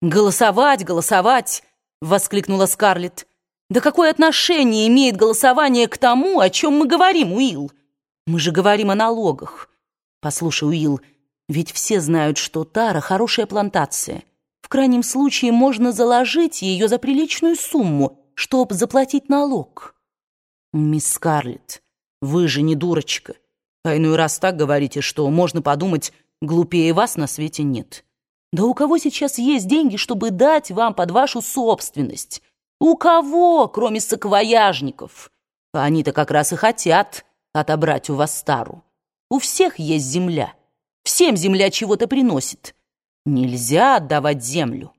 «Голосовать, голосовать!» — воскликнула Скарлетт. «Да какое отношение имеет голосование к тому, о чем мы говорим, Уилл? Мы же говорим о налогах. Послушай, Уилл, ведь все знают, что Тара — хорошая плантация. В крайнем случае можно заложить ее за приличную сумму, чтобы заплатить налог». «Мисс Скарлетт, вы же не дурочка. А иной раз так говорите, что можно подумать, глупее вас на свете нет». Да у кого сейчас есть деньги, чтобы дать вам под вашу собственность? У кого, кроме саквояжников? Они-то как раз и хотят отобрать у вас стару. У всех есть земля. Всем земля чего-то приносит. Нельзя отдавать землю.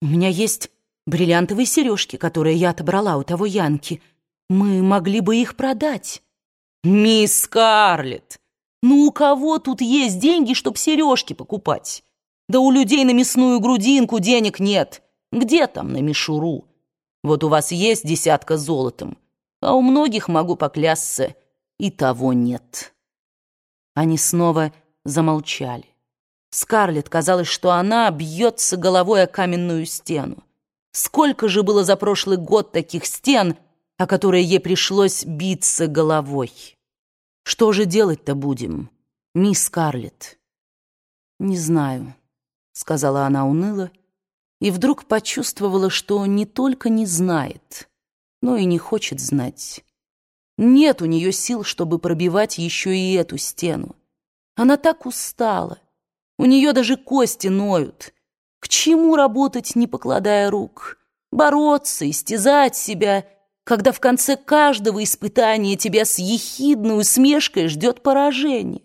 У меня есть бриллиантовые сережки, которые я отобрала у того Янки. Мы могли бы их продать. Мисс Скарлетт, ну у кого тут есть деньги, чтобы сережки покупать? Да у людей на мясную грудинку денег нет. Где там на мишуру? Вот у вас есть десятка золотом, а у многих, могу поклясться, и того нет. Они снова замолчали. Скарлетт казалось, что она бьется головой о каменную стену. Сколько же было за прошлый год таких стен, о которые ей пришлось биться головой? Что же делать-то будем, мисс Скарлетт? Не знаю. — сказала она уныло, и вдруг почувствовала, что не только не знает, но и не хочет знать. Нет у нее сил, чтобы пробивать еще и эту стену. Она так устала. У нее даже кости ноют. К чему работать, не покладая рук? Бороться, истязать себя, когда в конце каждого испытания тебя с ехидной усмешкой ждет поражение?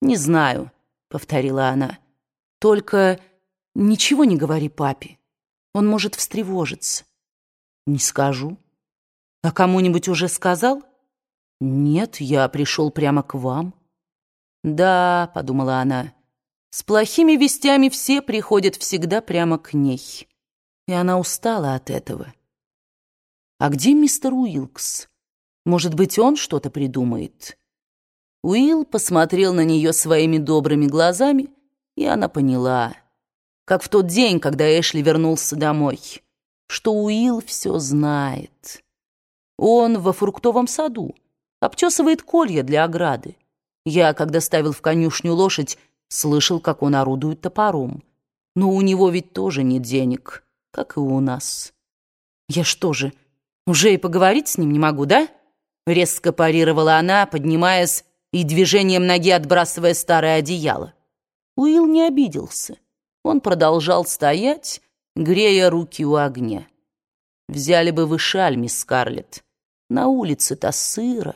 «Не знаю», — повторила она, — только ничего не говори папе. Он может встревожиться. Не скажу. А кому-нибудь уже сказал? Нет, я пришел прямо к вам. Да, подумала она, с плохими вестями все приходят всегда прямо к ней. И она устала от этого. А где мистер Уилкс? Может быть, он что-то придумает? Уилл посмотрел на нее своими добрыми глазами, и она поняла, как в тот день, когда Эшли вернулся домой, что Уилл все знает. Он во фруктовом саду, обтесывает колья для ограды. Я, когда ставил в конюшню лошадь, слышал, как он орудует топором. Но у него ведь тоже нет денег, как и у нас. Я что же, уже и поговорить с ним не могу, да? Резко парировала она, поднимаясь и движением ноги отбрасывая старое одеяло. Уилл не обиделся. Он продолжал стоять, грея руки у огня. «Взяли бы вы шаль, мисс Скарлетт. На улице-то сыро».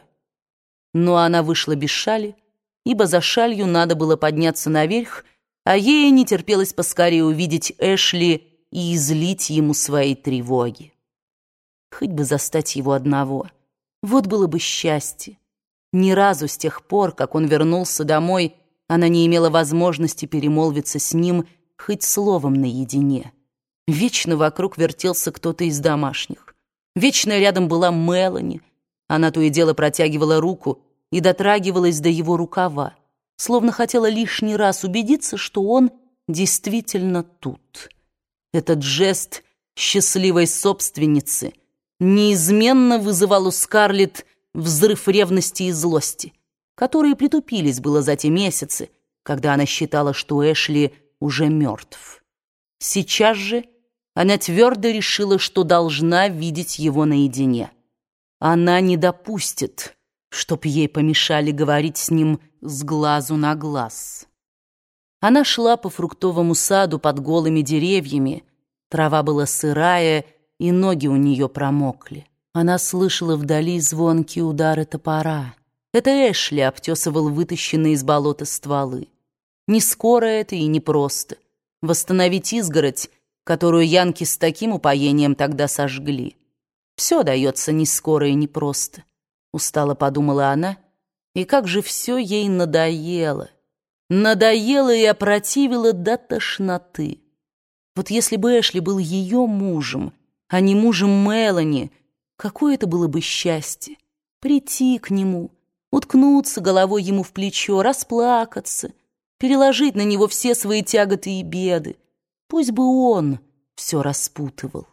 Но она вышла без шали, ибо за шалью надо было подняться наверх, а ей не терпелось поскорее увидеть Эшли и излить ему свои тревоги. Хоть бы застать его одного. Вот было бы счастье. Ни разу с тех пор, как он вернулся домой, она не имела возможности перемолвиться с ним хоть словом наедине. Вечно вокруг вертелся кто-то из домашних. Вечно рядом была Мелани. Она то и дело протягивала руку и дотрагивалась до его рукава, словно хотела лишний раз убедиться, что он действительно тут. Этот жест счастливой собственницы неизменно вызывал у Скарлетт взрыв ревности и злости которые притупились было за те месяцы, когда она считала, что Эшли уже мертв. Сейчас же она твердо решила, что должна видеть его наедине. Она не допустит, чтоб ей помешали говорить с ним с глазу на глаз. Она шла по фруктовому саду под голыми деревьями, трава была сырая, и ноги у нее промокли. Она слышала вдали звонкие удары топора. Это Эшли обтесывал вытащенные из болота стволы. Не скоро это и не просто. Восстановить изгородь, которую янки с таким упоением тогда сожгли. Все дается не скоро и не просто. Устало подумала она. И как же все ей надоело. Надоело и опротивило до тошноты. Вот если бы Эшли был ее мужем, а не мужем Мелани, какое это было бы счастье. Прийти к нему, уткнуться головой ему в плечо, расплакаться, переложить на него все свои тяготы и беды, Пусть бы он все распутывал.